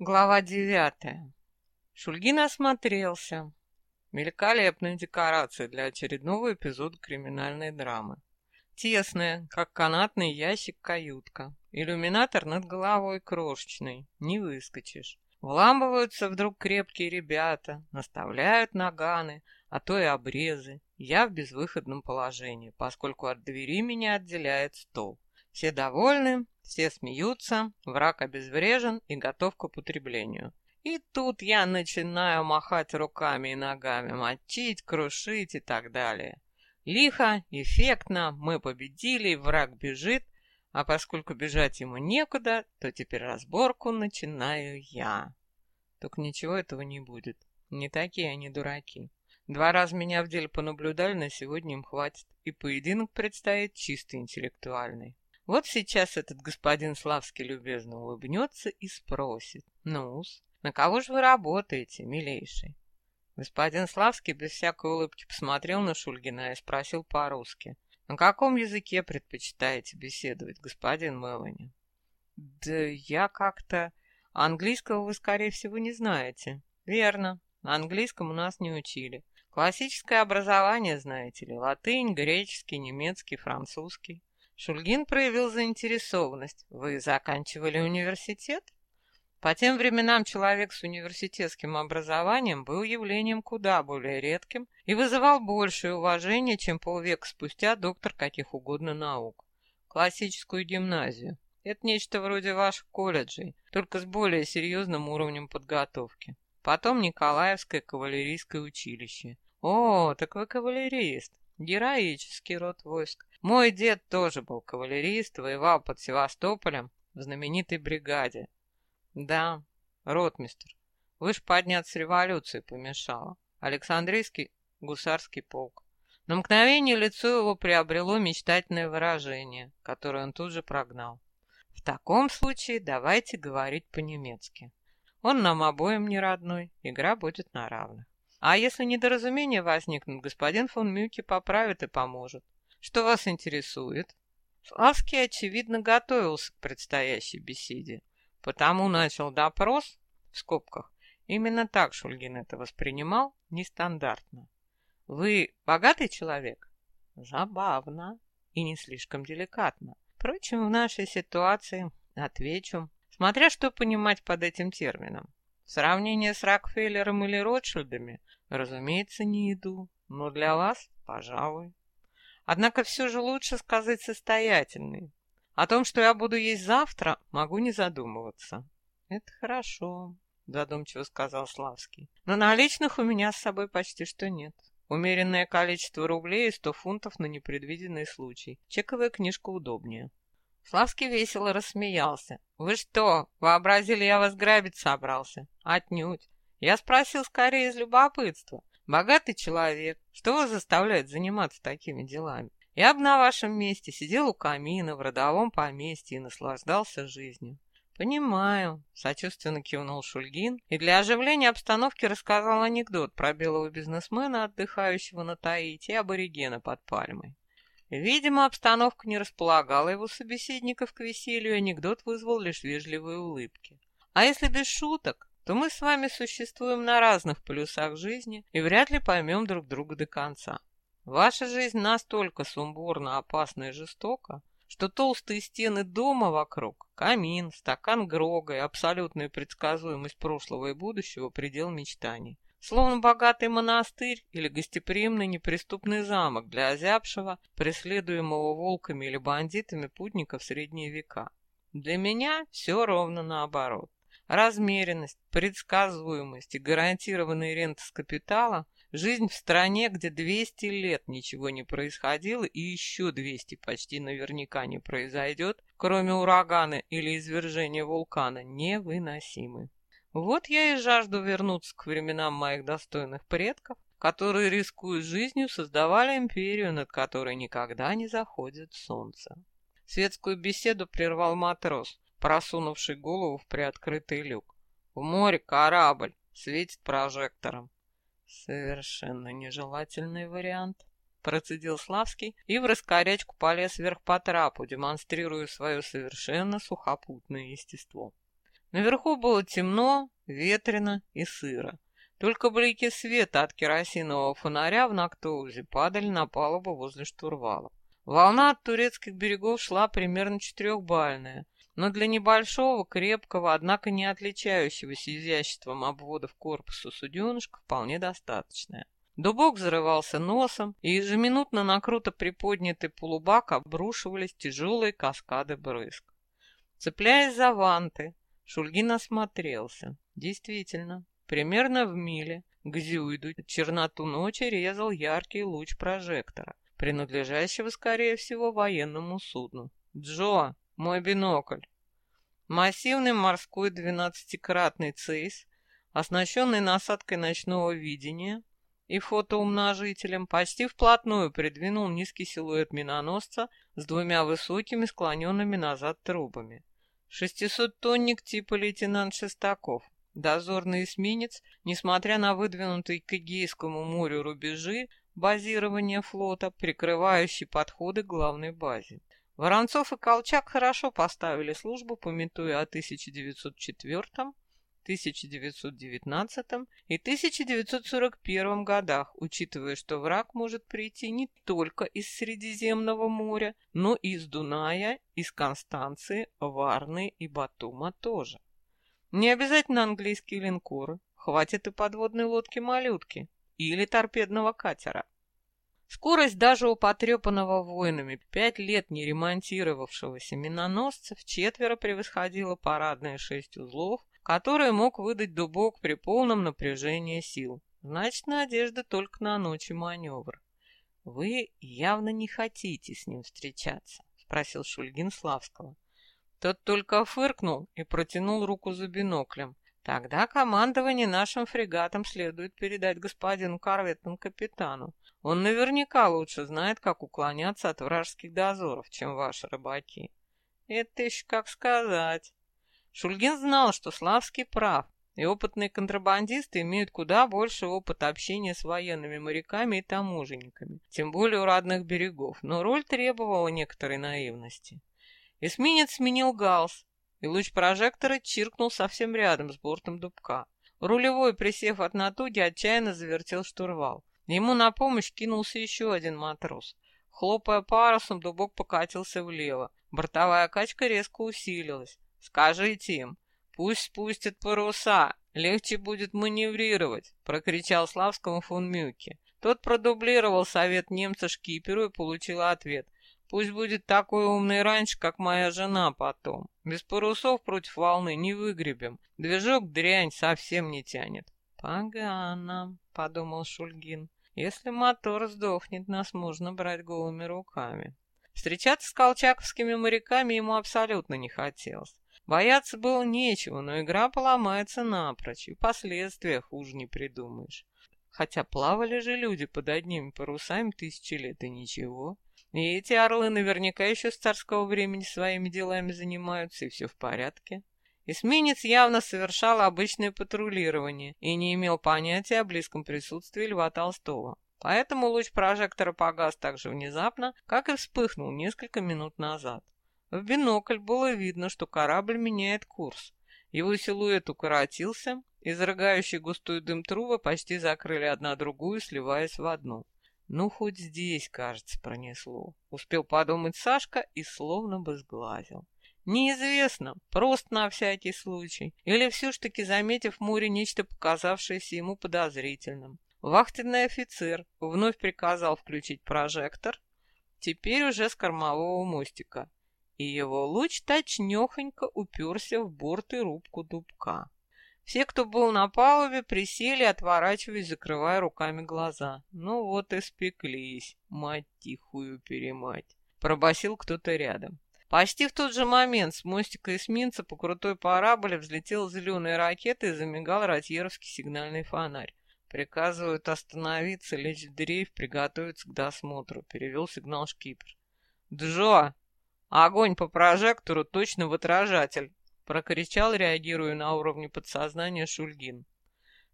Глава девятая. Шульгин осмотрелся. Великолепная декорация для очередного эпизода криминальной драмы. Тесная, как канатный ящик, каютка. Иллюминатор над головой крошечный, не выскочишь. Вламываются вдруг крепкие ребята, наставляют наганы, а то и обрезы. Я в безвыходном положении, поскольку от двери меня отделяет стол. Все довольны, все смеются, враг обезврежен и готов к употреблению. И тут я начинаю махать руками и ногами, мочить, крушить и так далее. Лихо, эффектно, мы победили, враг бежит, а поскольку бежать ему некуда, то теперь разборку начинаю я. Только ничего этого не будет. Не такие они дураки. Два раза меня в деле понаблюдали, на сегодня им хватит, и поединок предстоит чисто интеллектуальный. Вот сейчас этот господин Славский любезно улыбнется и спросит. ну на кого же вы работаете, милейший? Господин Славский без всякой улыбки посмотрел на Шульгина и спросил по-русски. На каком языке предпочитаете беседовать, господин Мелани? Да я как-то... Английского вы, скорее всего, не знаете. Верно, английском у нас не учили. Классическое образование, знаете ли, латынь, греческий, немецкий, французский. Шульгин проявил заинтересованность. Вы заканчивали университет? По тем временам человек с университетским образованием был явлением куда более редким и вызывал большее уважение, чем полвека спустя доктор каких угодно наук. Классическую гимназию. Это нечто вроде ваших колледжей, только с более серьезным уровнем подготовки. Потом Николаевское кавалерийское училище. О, так вы кавалерист. Героический род войск. Мой дед тоже был кавалерист, воевал под Севастополем в знаменитой бригаде. Да, ротмистр, вы ж подняться революции помешало. Александрийский гусарский полк. На мгновение лицо его приобрело мечтательное выражение, которое он тут же прогнал. В таком случае давайте говорить по-немецки. Он нам обоим не родной, игра будет на равных. А если недоразумения возникнут, господин фон Мюки поправит и поможет. Что вас интересует? Славский, очевидно, готовился к предстоящей беседе, потому начал допрос, в скобках, именно так Шульгин это воспринимал, нестандартно. Вы богатый человек? Забавно и не слишком деликатно. Впрочем, в нашей ситуации отвечу, смотря что понимать под этим термином. Сравнение с Рокфеллером или Ротшильдами, разумеется, не иду, но для вас, пожалуй. Однако все же лучше сказать состоятельный. О том, что я буду есть завтра, могу не задумываться. Это хорошо, задумчиво сказал Славский. Но наличных у меня с собой почти что нет. Умеренное количество рублей и сто фунтов на непредвиденный случай. Чековая книжка удобнее. Славский весело рассмеялся. «Вы что, вообразили, я вас грабить собрался?» «Отнюдь. Я спросил скорее из любопытства. Богатый человек, что вас заставляет заниматься такими делами? Я бы на вашем месте сидел у камина в родовом поместье и наслаждался жизнью». «Понимаю», — сочувственно кивнул Шульгин и для оживления обстановки рассказал анекдот про белого бизнесмена, отдыхающего на Таити, и аборигена под пальмой. Видимо, обстановка не располагала его собеседников к веселью, анекдот вызвал лишь вежливые улыбки. А если без шуток, то мы с вами существуем на разных полюсах жизни и вряд ли поймем друг друга до конца. Ваша жизнь настолько сумбурна, опасна и жестока, что толстые стены дома вокруг, камин, стакан Грога и абсолютная предсказуемость прошлого и будущего – предел мечтаний. Словно богатый монастырь или гостеприимный неприступный замок для озябшего, преследуемого волками или бандитами путника в средние века. Для меня все ровно наоборот. Размеренность, предсказуемость и гарантированная рента с капитала – жизнь в стране, где 200 лет ничего не происходило и еще 200 почти наверняка не произойдет, кроме урагана или извержения вулкана, невыносимы. Вот я и жажду вернуться к временам моих достойных предков, которые, рискуя жизнью, создавали империю, над которой никогда не заходит солнце. Светскую беседу прервал матрос, просунувший голову в приоткрытый люк. В море корабль, светит прожектором. Совершенно нежелательный вариант, процедил Славский и в раскорячку полез вверх по трапу, демонстрируя свое совершенно сухопутное естество. Наверху было темно, ветрено и сыро. Только блики света от керосинового фонаря в Нактоузе падали на палубу возле штурвала. Волна от турецких берегов шла примерно четырехбальная, но для небольшого, крепкого, однако не отличающегося изяществом обводов корпуса суденышка вполне достаточная. Дубок зарывался носом, и ежеминутно на круто приподнятый полубак обрушивались тяжелые каскады брызг. Цепляясь за ванты, Шульгин осмотрелся. Действительно, примерно в миле к Зюйду черноту ночи резал яркий луч прожектора, принадлежащего, скорее всего, военному судну. «Джо, мой бинокль!» Массивный морской двенадцатикратный цейс, оснащенный насадкой ночного видения и фотоумножителем, почти вплотную придвинул низкий силуэт миноносца с двумя высокими склоненными назад трубами. Шестисоттонник типа лейтенант Шестаков, дозорный эсминец, несмотря на выдвинутые к Эгейскому морю рубежи базирования флота, прикрывающий подходы к главной базе. Воронцов и Колчак хорошо поставили службу, пометуя о 1904, 1919 и 1941 годах, учитывая, что враг может прийти не только из Средиземного моря, но и из Дуная, из Констанции, Варны и Батума тоже. Не обязательно английские линкоры, хватит и подводной лодки-малютки или торпедного катера. Скорость даже у потрепанного воинами пять лет не ремонтировавшегося миноносца в четверо превосходила парадные шесть узлов, которые мог выдать дубок при полном напряжении сил. Значит, надежда только на ночь и маневр. «Вы явно не хотите с ним встречаться», — спросил Шульгин Славского. Тот только фыркнул и протянул руку за биноклем. Тогда командование нашим фрегатом следует передать господину корветному капитану. Он наверняка лучше знает, как уклоняться от вражеских дозоров, чем ваши рыбаки. Это еще как сказать. Шульгин знал, что Славский прав, и опытные контрабандисты имеют куда больше опыта общения с военными моряками и таможенниками, тем более у родных берегов, но роль требовала некоторой наивности. Эсминец сменил галс, и луч прожектора чиркнул совсем рядом с бортом дубка. Рулевой, присев от натуги, отчаянно завертел штурвал. Ему на помощь кинулся еще один матрос. Хлопая парусом, дубок покатился влево. Бортовая качка резко усилилась. «Скажите им, пусть спустят паруса, легче будет маневрировать», — прокричал Славскому фон Мюке. Тот продублировал совет немца шкиперу и получил ответ. Пусть будет такой умный раньше, как моя жена потом. Без парусов против волны не выгребем. Движок дрянь совсем не тянет. Погано, подумал Шульгин. Если мотор сдохнет, нас можно брать голыми руками. Встречаться с колчаковскими моряками ему абсолютно не хотелось. Бояться было нечего, но игра поломается напрочь, и последствия хуже не придумаешь. Хотя плавали же люди под одними парусами тысячи лет, и ничего. И эти орлы наверняка еще с царского времени своими делами занимаются, и все в порядке. Эсминец явно совершал обычное патрулирование и не имел понятия о близком присутствии Льва Толстого. Поэтому луч прожектора погас так же внезапно, как и вспыхнул несколько минут назад. В бинокль было видно, что корабль меняет курс. Его силуэт укоротился, изрыгающие густой дым трубы почти закрыли одна другую, сливаясь в одну. Ну, хоть здесь, кажется, пронесло. Успел подумать Сашка и словно бы сглазил. Неизвестно, просто на всякий случай. Или все ж таки, заметив в море нечто показавшееся ему подозрительным. Вахтенный офицер вновь приказал включить прожектор, теперь уже с кормового мостика, и его луч точнёхонько уперся в борт и рубку дубка. Все, кто был на палубе, присели, отворачиваясь, закрывая руками глаза. Ну вот и спеклись, мать тихую перемать. Пробасил кто-то рядом. Почти в тот же момент с мостика эсминца по крутой параболе взлетела зеленая ракета и замигал ротьеровский сигнальный фонарь. Приказывают остановиться, лечь в дрейф, приготовиться к досмотру. Перевел сигнал шкипер. «Джо! Огонь по прожектору точно в отражатель!» Прокричал, реагируя на уровне подсознания Шульгин.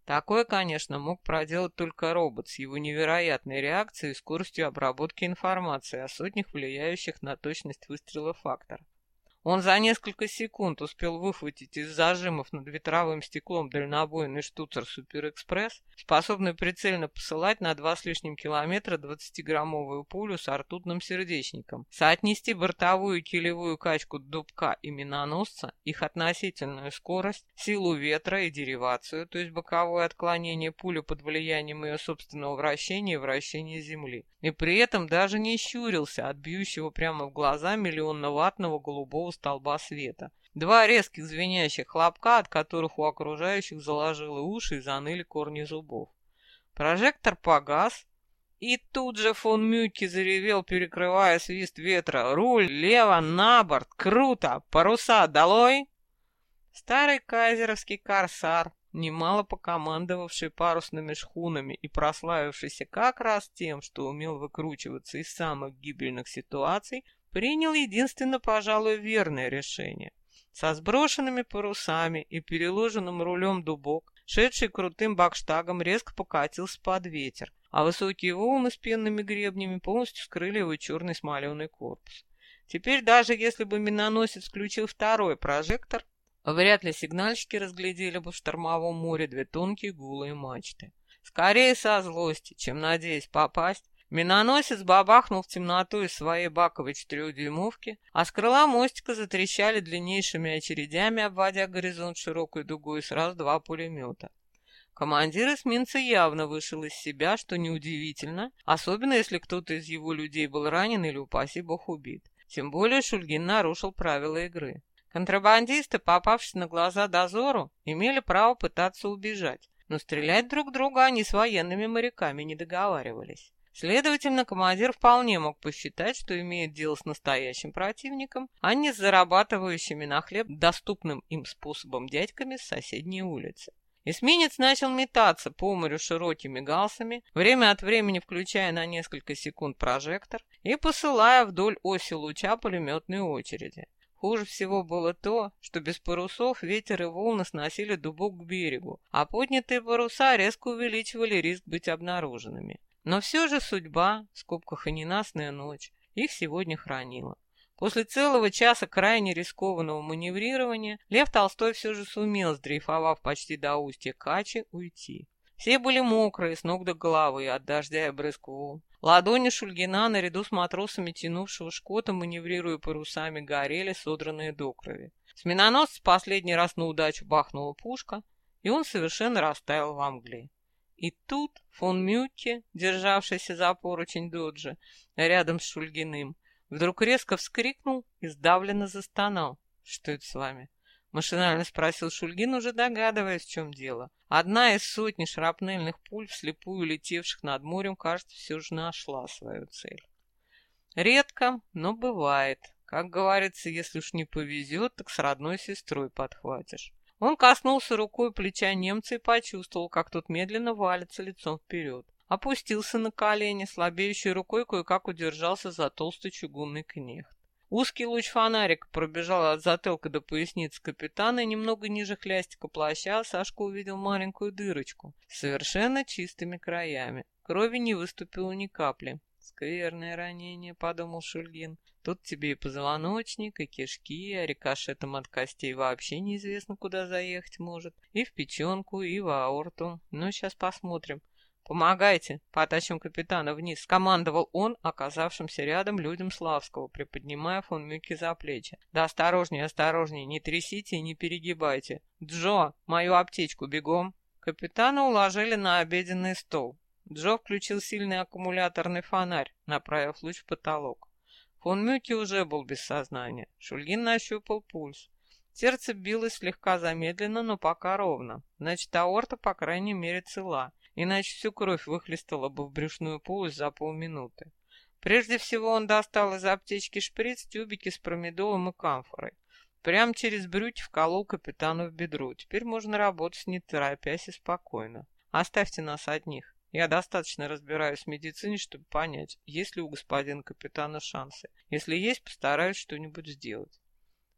Такое, конечно, мог проделать только робот с его невероятной реакцией и скоростью обработки информации о сотнях влияющих на точность выстрела факторов. Он за несколько секунд успел выхватить из зажимов над ветровым стеклом дальнобойный штуцер Суперэкспресс, способный прицельно посылать на два с лишним километра 20-граммовую пулю с ртутным сердечником, соотнести бортовую килевую качку дубка и миноносца, их относительную скорость, силу ветра и деривацию, то есть боковое отклонение пули под влиянием ее собственного вращения и вращения Земли. И при этом даже не щурился от бьющего прямо в глаза миллионно-ваттного голубого столба света. Два резких звенящих хлопка, от которых у окружающих заложило уши и заныли корни зубов. Прожектор погас, и тут же фон Мюки заревел, перекрывая свист ветра. «Руль! Лево! На борт! Круто! Паруса долой!» Старый кайзеровский корсар, немало покомандовавший парусными шхунами и прославившийся как раз тем, что умел выкручиваться из самых гибельных ситуаций, принял единственно, пожалуй, верное решение. Со сброшенными парусами и переложенным рулем дубок, шедший крутым бакштагом, резко покатился под ветер, а высокие волны с пенными гребнями полностью скрыли его черный смоленый корпус. Теперь даже если бы миноносец включил второй прожектор, вряд ли сигнальщики разглядели бы в штормовом море две тонкие гулые мачты. Скорее со злости, чем надеясь попасть, Миноносец бабахнул в темноту из своей баковой четырехдюймовки, а с крыла мостика затрещали длиннейшими очередями, обводя горизонт широкой дугой сразу два пулемета. Командир эсминца явно вышел из себя, что неудивительно, особенно если кто-то из его людей был ранен или, упаси бог, убит. Тем более Шульгин нарушил правила игры. Контрабандисты, попавшись на глаза дозору, имели право пытаться убежать, но стрелять друг друга они с военными моряками не договаривались. Следовательно, командир вполне мог посчитать, что имеет дело с настоящим противником, а не с зарабатывающими на хлеб доступным им способом дядьками с соседней улицы. Эсминец начал метаться по морю широкими галсами, время от времени включая на несколько секунд прожектор и посылая вдоль оси луча пулеметные очереди. Хуже всего было то, что без парусов ветер и волны сносили дубок к берегу, а поднятые паруса резко увеличивали риск быть обнаруженными. Но все же судьба, в скобках и ненастная ночь, их сегодня хранила. После целого часа крайне рискованного маневрирования Лев Толстой все же сумел, сдрейфовав почти до устья Качи, уйти. Все были мокрые с ног до головы от дождя и брызг. Ладони Шульгина наряду с матросами, тянувшего шкота, маневрируя парусами, горели, содранные до крови. С миноносца последний раз на удачу бахнула пушка, и он совершенно растаял во мгле. И тут фон Мюкке, державшийся за поручень доджа, рядом с Шульгиным, вдруг резко вскрикнул и сдавленно застонал. «Что это с вами?» Машинально спросил Шульгин, уже догадываясь, в чем дело. Одна из сотни шрапнельных пуль, вслепую летевших над морем, кажется, все же нашла свою цель. Редко, но бывает. Как говорится, если уж не повезет, так с родной сестрой подхватишь. Он коснулся рукой плеча немца и почувствовал, как тот медленно валится лицом вперед. Опустился на колени, слабеющей рукой кое-как удержался за толстый чугунный кнехт. Узкий луч фонарика пробежал от затылка до поясницы капитана, и немного ниже хлястика плаща Сашка увидел маленькую дырочку с совершенно чистыми краями. Крови не выступило ни капли. «Скверное ранение», — подумал Шульгин. Тут тебе и позвоночник, и кишки, а рикошетом от костей вообще неизвестно, куда заехать может. И в печенку, и в аорту. Ну, сейчас посмотрим. «Помогайте!» — потащим капитана вниз, — скомандовал он, оказавшимся рядом людям Славского, приподнимая фон Мюки за плечи. «Да осторожнее, осторожнее, не трясите и не перегибайте. Джо, мою аптечку, бегом!» Капитана уложили на обеденный стол. Джо включил сильный аккумуляторный фонарь, направив луч в потолок. Фон Мюки уже был без сознания. Шульгин нащупал пульс. Сердце билось слегка замедленно, но пока ровно. Значит, аорта, по крайней мере, цела. Иначе всю кровь выхлестала бы в брюшную полость за полминуты. Прежде всего он достал из аптечки шприц, тюбики с промедолом и камфорой. Прямо через брюки вколол капитану в бедро. Теперь можно работать не торопясь и спокойно. Оставьте нас одних. Я достаточно разбираюсь в медицине, чтобы понять, есть ли у господина капитана шансы. Если есть, постараюсь что-нибудь сделать.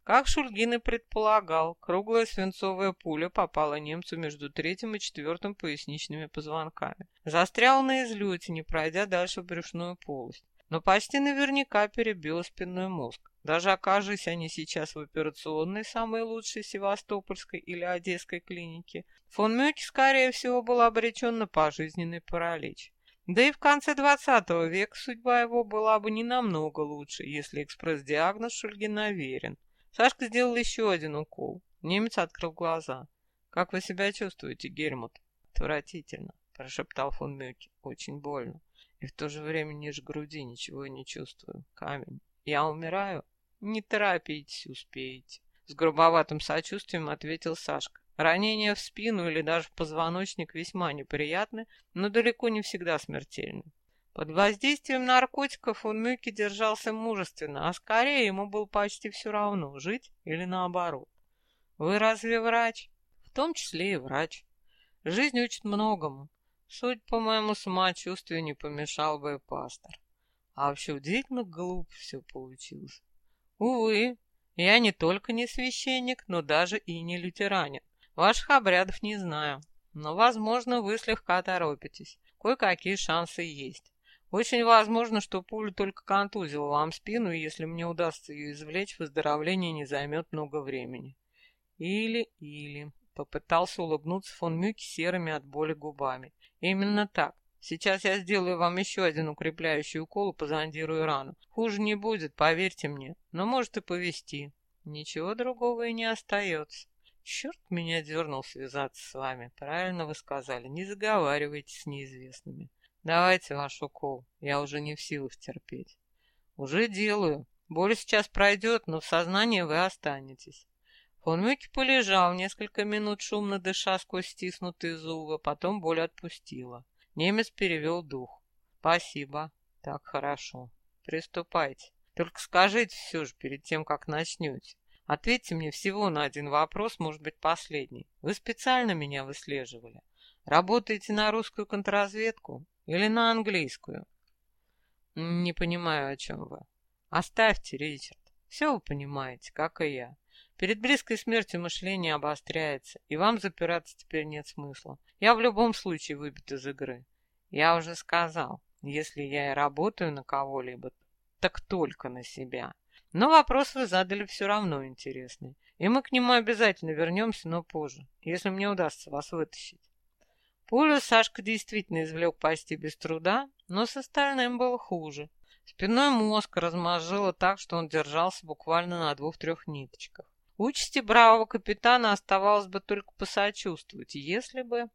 Как Шульгин и предполагал, круглая свинцовая пуля попала немцу между третьим и четвертым поясничными позвонками. Застрял на излете, не пройдя дальше брюшную полость. Но почти наверняка перебила спинной мозг. Даже окажись они сейчас в операционной, самой лучшей Севастопольской или Одесской клинике, фон Мюки, скорее всего, был обречен на пожизненный паралич. Да и в конце 20 века судьба его была бы не намного лучше, если экспресс-диагноз Шульгина верен. Сашка сделал еще один укол. Немец открыл глаза. «Как вы себя чувствуете, Гельмут?» «Отвратительно», — прошептал фон Мюки. «Очень больно. И в то же время ниже груди ничего не чувствую. Камень. Я умираю?» «Не торопитесь, успеете». С грубоватым сочувствием ответил Сашка. Ранения в спину или даже в позвоночник весьма неприятны, но далеко не всегда смертельны. Под воздействием наркотиков он Мюки держался мужественно, а скорее ему было почти все равно, жить или наоборот. Вы разве врач? В том числе и врач. Жизнь учит многому. Суть по моему самочувствию не помешал бы пастор. А вообще удивительно глупо все получилось. Увы, я не только не священник, но даже и не лютеранин. Ваших обрядов не знаю, но, возможно, вы слегка торопитесь. Кое-какие шансы есть. Очень возможно, что пуля только контузила вам спину, и если мне удастся ее извлечь, выздоровление не займет много времени. Или-или, попытался улыбнуться фон Мюки серыми от боли губами. Именно так. Сейчас я сделаю вам еще один укрепляющий укол и позондирую рану. Хуже не будет, поверьте мне, но может и повести. Ничего другого и не остается. Черт меня дернул связаться с вами. Правильно вы сказали, не заговаривайтесь с неизвестными. Давайте ваш укол, я уже не в силах терпеть. Уже делаю. Боль сейчас пройдет, но в сознании вы останетесь. Фон полежал несколько минут, шумно дыша сквозь стиснутые зубы, потом боль отпустила. Немец перевел дух. Спасибо. Так хорошо. Приступайте. Только скажите все же перед тем, как начнете. Ответьте мне всего на один вопрос, может быть, последний. Вы специально меня выслеживали? Работаете на русскую контрразведку или на английскую? Не понимаю, о чем вы. Оставьте, Ричард. Все вы понимаете, как и я. Перед близкой смертью мышление обостряется, и вам запираться теперь нет смысла. Я в любом случае выбит из игры. Я уже сказал, если я и работаю на кого-либо, так только на себя. Но вопрос вы задали все равно интересный. И мы к нему обязательно вернемся, но позже, если мне удастся вас вытащить. Пулю Сашка действительно извлек почти без труда, но с остальным было хуже. Спинной мозг размозжило так, что он держался буквально на двух-трех ниточках. Участи бравого капитана оставалось бы только посочувствовать, если бы...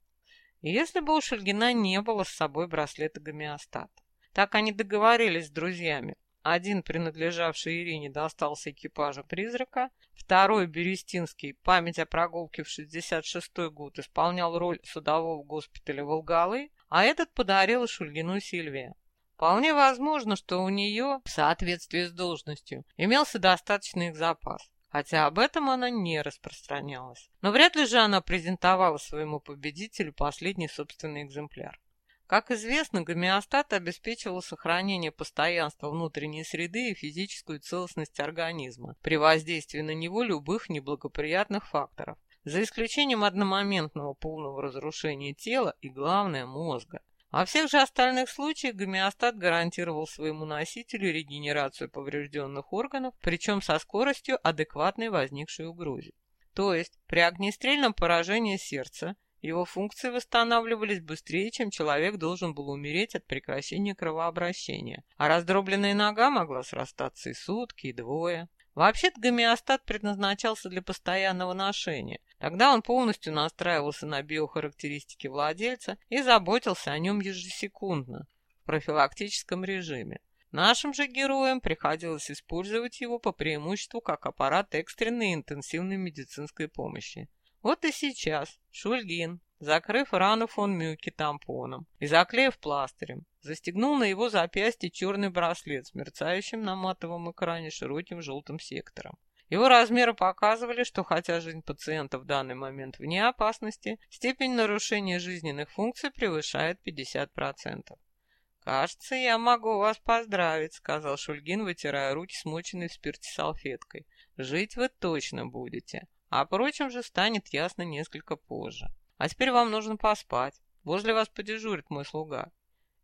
Если бы у Шульгина не было с собой браслета гомеостата. Так они договорились с друзьями. Один, принадлежавший Ирине, достался экипажу «Призрака», второй, Берестинский, память о прогулке в 66-й год, исполнял роль судового госпиталя Волгалы, а этот подарил Шульгину Сильвия. Вполне возможно, что у нее, в соответствии с должностью, имелся достаточный их запас, хотя об этом она не распространялась. Но вряд ли же она презентовала своему победителю последний собственный экземпляр. Как известно, гомеостат обеспечивал сохранение постоянства внутренней среды и физическую целостность организма при воздействии на него любых неблагоприятных факторов, за исключением одномоментного полного разрушения тела и, главное, мозга. Во всех же остальных случаях гомеостат гарантировал своему носителю регенерацию поврежденных органов, причем со скоростью, адекватной возникшей угрозе. То есть при огнестрельном поражении сердца его функции восстанавливались быстрее, чем человек должен был умереть от прекращения кровообращения, а раздробленная нога могла срастаться и сутки, и двое. Вообще-то гомеостат предназначался для постоянного ношения. Тогда он полностью настраивался на биохарактеристики владельца и заботился о нем ежесекундно в профилактическом режиме. Нашим же героям приходилось использовать его по преимуществу как аппарат экстренной интенсивной медицинской помощи. Вот и сейчас Шульгин, закрыв рану фон Мюки тампоном и заклеив пластырем, застегнул на его запястье черный браслет с мерцающим на матовом экране широким желтым сектором. Его размеры показывали, что хотя жизнь пациента в данный момент вне опасности, степень нарушения жизненных функций превышает 50%. «Кажется, я могу вас поздравить», — сказал Шульгин, вытирая руки, смоченной в спирте салфеткой. «Жить вы точно будете, а прочим же станет ясно несколько позже. А теперь вам нужно поспать. Возле вас подежурит мой слуга.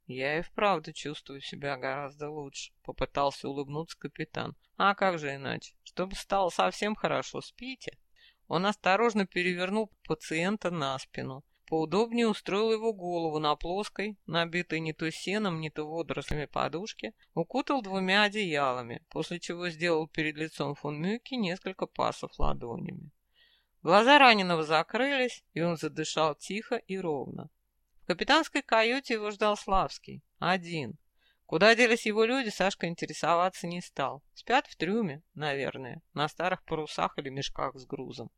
Я и вправду чувствую себя гораздо лучше, попытался улыбнуться капитан. А как же иначе? Чтобы стало совсем хорошо, спите. Он осторожно перевернул пациента на спину, поудобнее устроил его голову на плоской, набитой не то сеном, не то водорослями подушке, укутал двумя одеялами, после чего сделал перед лицом фон Мюки несколько пасов ладонями. Глаза раненого закрылись, и он задышал тихо и ровно. В капитанской каюте его ждал Славский. Один. Куда делись его люди, Сашка интересоваться не стал. Спят в трюме, наверное, на старых парусах или мешках с грузом.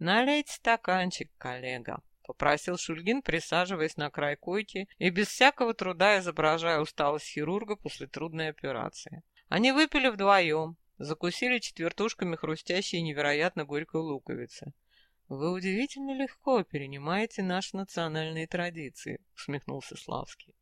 «Налейте стаканчик, коллега», — попросил Шульгин, присаживаясь на край койки и без всякого труда изображая усталость хирурга после трудной операции. Они выпили вдвоем, закусили четвертушками хрустящей и невероятно горькой луковицы. «Вы удивительно легко перенимаете наши национальные традиции», — усмехнулся Славский.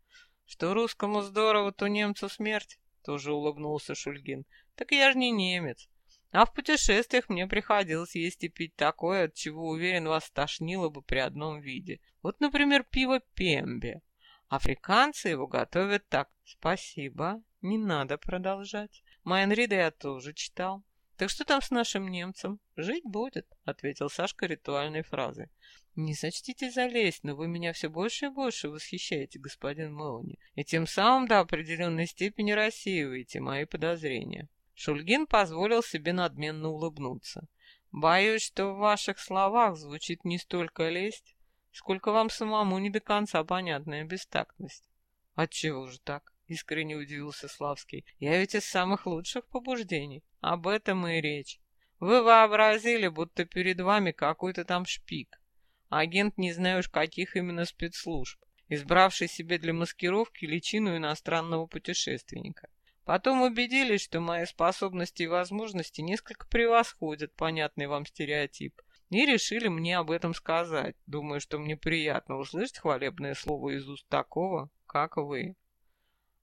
Что русскому здорово, то немцу смерть, тоже улыбнулся Шульгин. Так я же не немец. А в путешествиях мне приходилось есть и пить такое, от чего, уверен, вас тошнило бы при одном виде. Вот, например, пиво Пембе. Африканцы его готовят так. Спасибо, не надо продолжать. Майнрида я тоже читал. «Так что там с нашим немцем? Жить будет», — ответил Сашка ритуальной фразой. «Не сочтите залезть, но вы меня все больше и больше восхищаете, господин Мелани, и тем самым до определенной степени рассеиваете мои подозрения». Шульгин позволил себе надменно улыбнуться. «Боюсь, что в ваших словах звучит не столько лесть, сколько вам самому не до конца понятная бестактность». «Отчего же так?» — искренне удивился Славский. «Я ведь из самых лучших побуждений. Об этом и речь. Вы вообразили, будто перед вами какой-то там шпик. Агент не знаю уж каких именно спецслужб, избравший себе для маскировки личину иностранного путешественника. Потом убедились, что мои способности и возможности несколько превосходят понятный вам стереотип, и решили мне об этом сказать, думаю, что мне приятно услышать хвалебное слово из уст такого, как вы.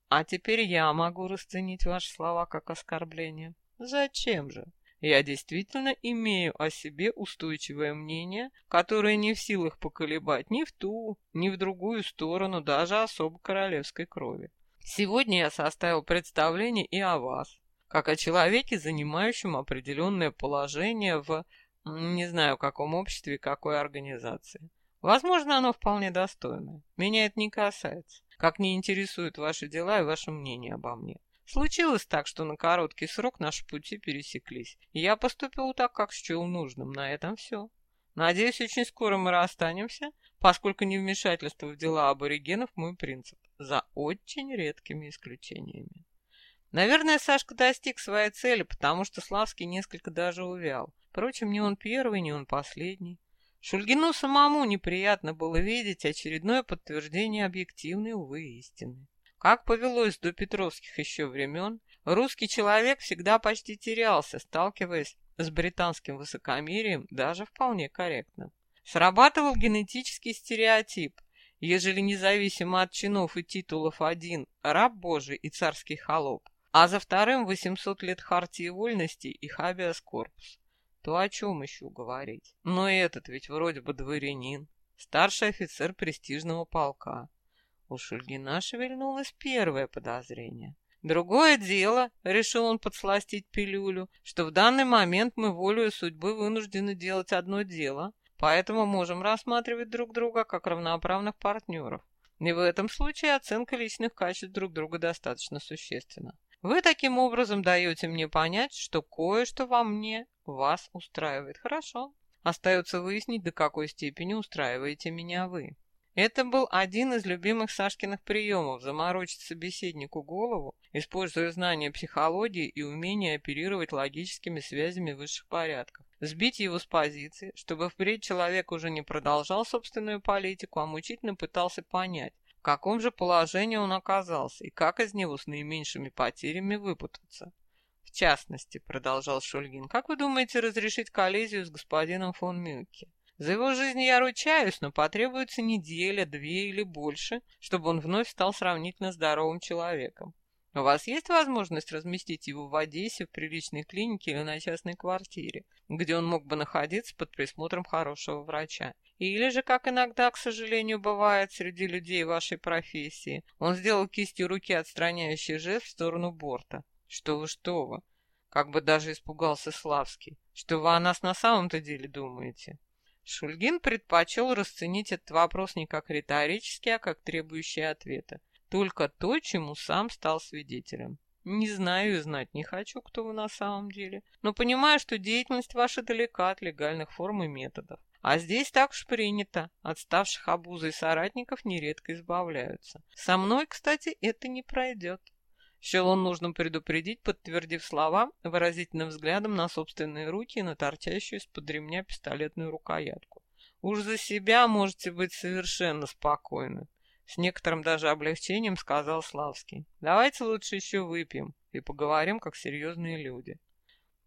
А теперь я могу расценить ваши слова как оскорбление. Зачем же? Я действительно имею о себе устойчивое мнение, которое не в силах поколебать ни в ту, ни в другую сторону даже особо королевской крови. Сегодня я составил представление и о вас, как о человеке, занимающем определенное положение в, не знаю, каком обществе и какой организации. Возможно, оно вполне достойное. Меня это не касается, как не интересуют ваши дела и ваше мнение обо мне. Случилось так, что на короткий срок наши пути пересеклись. И я поступил так, как счел нужным. На этом все. Надеюсь, очень скоро мы расстанемся, поскольку невмешательство в дела аборигенов мой принцип, за очень редкими исключениями. Наверное, Сашка достиг своей цели, потому что Славский несколько даже увял. Впрочем, не он первый, не он последний. Шульгину самому неприятно было видеть очередное подтверждение объективной, увы, истины. Как повелось до петровских еще времен, русский человек всегда почти терялся, сталкиваясь с британским высокомерием, даже вполне корректным. Срабатывал генетический стереотип. Ежели независимо от чинов и титулов один – раб Божий и царский холоп, а за вторым 800 лет хартии вольности и хабиас корпус, то о чем еще говорить? Но этот ведь вроде бы дворянин, старший офицер престижного полка. У Шульгина шевельнулось первое подозрение. Другое дело, решил он подсластить пилюлю, что в данный момент мы волею судьбы вынуждены делать одно дело, поэтому можем рассматривать друг друга как равноправных партнеров. И в этом случае оценка личных качеств друг друга достаточно существенна. Вы таким образом даете мне понять, что кое-что во мне вас устраивает. Хорошо. Остается выяснить, до какой степени устраиваете меня вы. Это был один из любимых Сашкиных приемов – заморочить собеседнику голову, используя знания психологии и умение оперировать логическими связями высших порядков. Сбить его с позиции, чтобы впредь человек уже не продолжал собственную политику, а мучительно пытался понять, в каком же положении он оказался и как из него с наименьшими потерями выпутаться. В частности, продолжал Шульгин, как вы думаете разрешить коллизию с господином фон Мюке? За его жизнь я ручаюсь, но потребуется неделя, две или больше, чтобы он вновь стал сравнительно здоровым человеком. У вас есть возможность разместить его в Одессе, в приличной клинике или на частной квартире, где он мог бы находиться под присмотром хорошего врача? Или же, как иногда, к сожалению, бывает среди людей вашей профессии, он сделал кистью руки отстраняющий жест в сторону борта. Что вы, что вы? Как бы даже испугался Славский. Что вы о нас на самом-то деле думаете? Шульгин предпочел расценить этот вопрос не как риторический, а как требующий ответа. Только то, чему сам стал свидетелем. Не знаю и знать не хочу, кто вы на самом деле, но понимаю, что деятельность ваша далека от легальных форм и методов. А здесь так уж принято. Отставших обузой соратников нередко избавляются. Со мной, кстати, это не пройдет. Счел он нужно предупредить, подтвердив слова выразительным взглядом на собственные руки и на торчащую из-под ремня пистолетную рукоятку. Уж за себя можете быть совершенно спокойны. С некоторым даже облегчением сказал Славский. Давайте лучше еще выпьем и поговорим, как серьезные люди.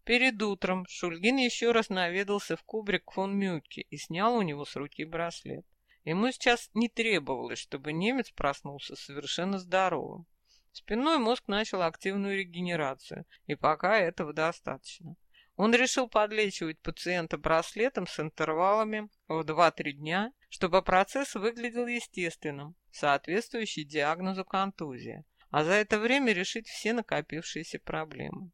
Перед утром Шульгин еще раз наведался в кубрик фон Мюкке и снял у него с руки браслет. Ему сейчас не требовалось, чтобы немец проснулся совершенно здоровым. Спинной мозг начал активную регенерацию, и пока этого достаточно. Он решил подлечивать пациента браслетом с интервалами в 2-3 дня, чтобы процесс выглядел естественным, соответствующий диагнозу контузия, а за это время решить все накопившиеся проблемы.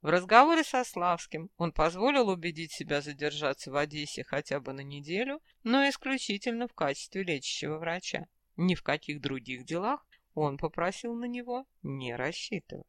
В разговоре со Славским он позволил убедить себя задержаться в Одессе хотя бы на неделю, но исключительно в качестве лечащего врача. Ни в каких других делах он попросил на него не рассчитывать.